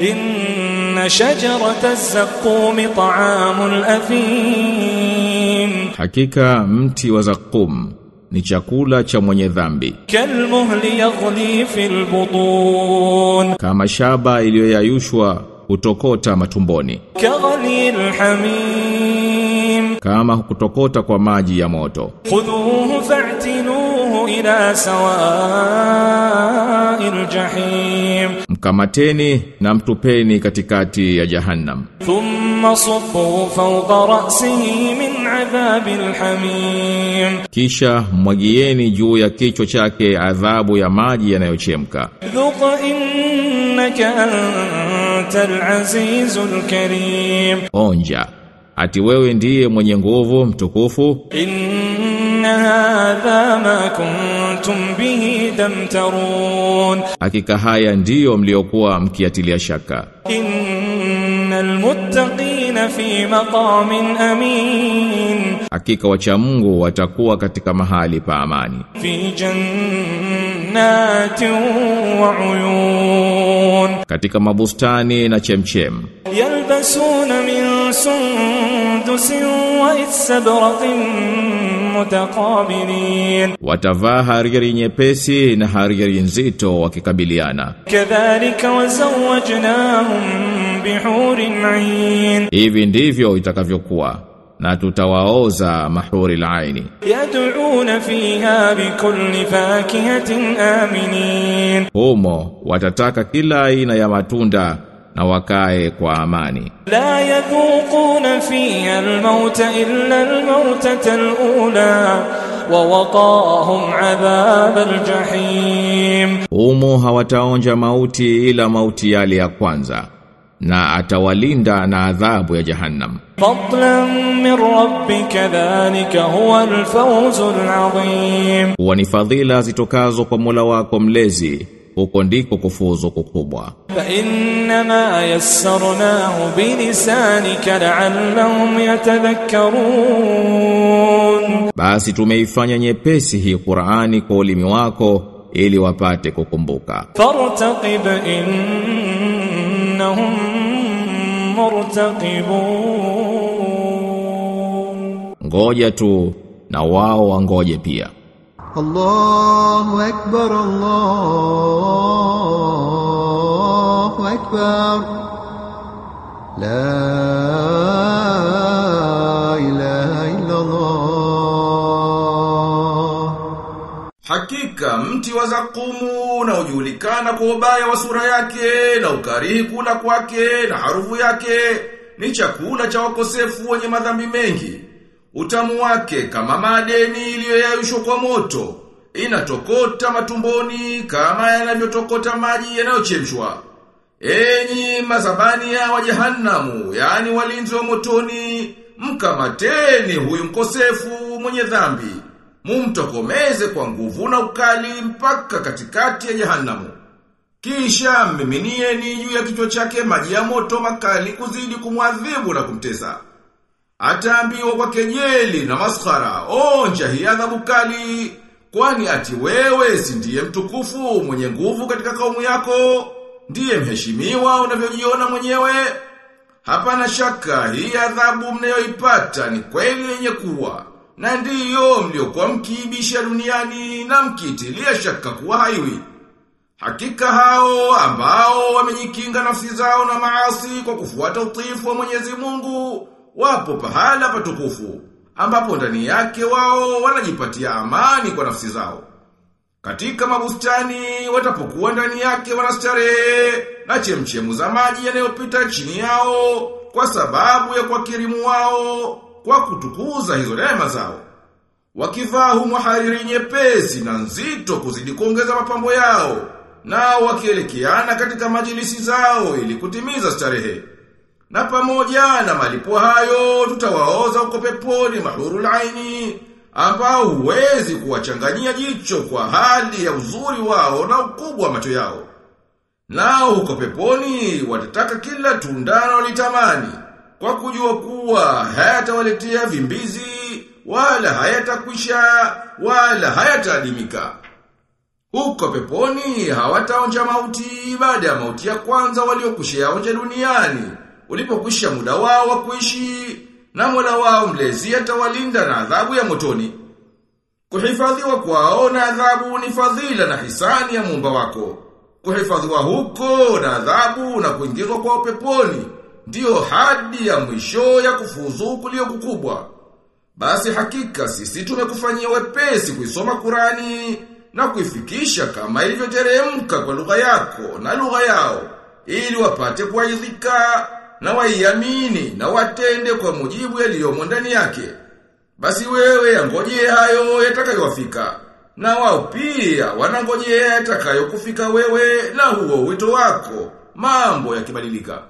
Inna shajarata zaqqum ta'amul athim, hakika mti wa zaqqum ni chakula cha mwenye dhambi. Kalmuhli yaghli butun, kama shaba iliyoyayushwa hutokota matumboni. Kaghli kama kutokota kwa maji ya moto. Khudhuhu fa'tinuhu ila sawa'il jahim mkamateni na mtupeni katikati ya jahannam. Thumma sufu fawqa ra'sihi min adhabil hamim kisha mwagieni juu ya kichwa chake adhabu ya maji yanayochemka. Dhuqa innaka antal azizul karim. Onja ati wewe ndiye mwenye nguvu mtukufu. In hadha ma kuntum bihi tamtarun, hakika haya ndiyo mliokuwa mkiatilia shaka. Innal muttaqina fi maqamin amin, hakika wacha Mungu watakuwa katika mahali pa amani. Fi jannatin wa uyun, katika mabustani na chemchem. Yalbasuna min sundusin wa istabraqin mutaqabilin. Watavaa hariri nyepesi na hariri nzito wakikabiliana. Kadhalika wazawajnahum bihuri ain hivi ndivyo itakavyokuwa na tutawaoza mahuri laini yad'una fiha bikulli fakihatin aminin. Humo watataka kila aina ya matunda na wakae kwa amani. La yadhuquna fiha al-maut illa al-mautata al-ula wa waqahum adhab al-jahim, humo hawataonja mauti ila mauti yale ya kwanza na atawalinda na adhabu ya jahannam. Fadlan min rabbika dhalika huwa al-fawzul azim, wa ni fadhila zitokazo kwa Mola wako mlezi huko ndiko kufuzu kukubwa. Fa innama yassarnahu bilisanika la'allahum yatadhakkarun, basi tumeifanya nyepesi hii Qur'ani kwa ulimi wako ili wapate kukumbuka. Fartaqib innahum murtaqibun, ngoja tu na wao wangoje pia. الله أكبر الله أكبر لا إله إلا الله Hakika mti wa zakumu na ujulikana kwa ubaya wa sura yake na ukarihi kula kwake na harufu yake ni chakula cha wakosefu wenye madhambi mengi. Utamu wake kama madeni iliyoyayushwa kwa moto inatokota matumboni kama yanavyotokota maji yanayochemshwa. Enyi mazabani ya wa jehanamu, yani walinzi wa motoni, mkamateni huyu mkosefu mwenye dhambi. Mumtokomeze kwa nguvu na ukali mpaka katikati ya jehanamu. Kisha mmiminieni juu ya kichwa chake maji ya moto makali kuzidi kumwadhibu na kumtesa. Ataambiwa kwa kejeli na maskhara, onja hii adhabu kali, kwani ati wewe si ndiye mtukufu mwenye nguvu katika kaumu yako, ndiye mheshimiwa unavyojiona mwenyewe. Hapana shaka hii adhabu mnayoipata ni kweli yenye kuwa, na ndiyo mliokuwa mkiibisha duniani na mkiitilia shaka kuwa haiwi. Hakika hao ambao wamejikinga nafsi zao na maasi kwa kufuata utiifu wa Mwenyezi Mungu wapo pahala patukufu ambapo ndani yake wao wanajipatia amani kwa nafsi zao. Katika mabustani watapokuwa ndani yake wanastarehe na chemchemu za maji yanayopita chini yao kwa sababu ya kwa kirimu wao kwa kutukuza hizo neema zao. Wakivaa humo hariri nyepesi na nzito kuzidi kuongeza mapambo yao nao wakielekeana katika majilisi zao ili kutimiza starehe. Na pamoja na malipo hayo tutawaoza huko peponi mahurul aini ambao huwezi kuwachanganyia jicho kwa hali ya uzuri wao na ukubwa wa macho yao. Nao huko peponi watataka kila tunda walitamani kwa kujua kuwa hayatawaletea vimbizi wala hayatakwisha wala hayatadimika. Huko peponi hawataonja mauti baada ya mauti ya kwanza waliokushaonja duniani. Ulipokwisha muda wao wa kuishi na Mola wao mlezi atawalinda na adhabu ya motoni. Kuhifadhiwa kwao na adhabu ni fadhila na hisani ya muumba wako. Kuhifadhiwa huko na adhabu na kuingizwa kwa peponi ndiyo hadi ya mwisho ya kufuzu kulio kukubwa. Basi hakika sisi tumekufanyia wepesi kuisoma Kurani na kuifikisha kama ilivyoteremka kwa lugha yako na lugha yao ili wapate kuaidhika na waiamini na watende kwa mujibu yaliyomo ndani yake. Basi wewe yangojee hayo yatakayowafika. Na wao pia wanangojea yatakayokufika wewe na huo wito wako. Mambo yakibadilika.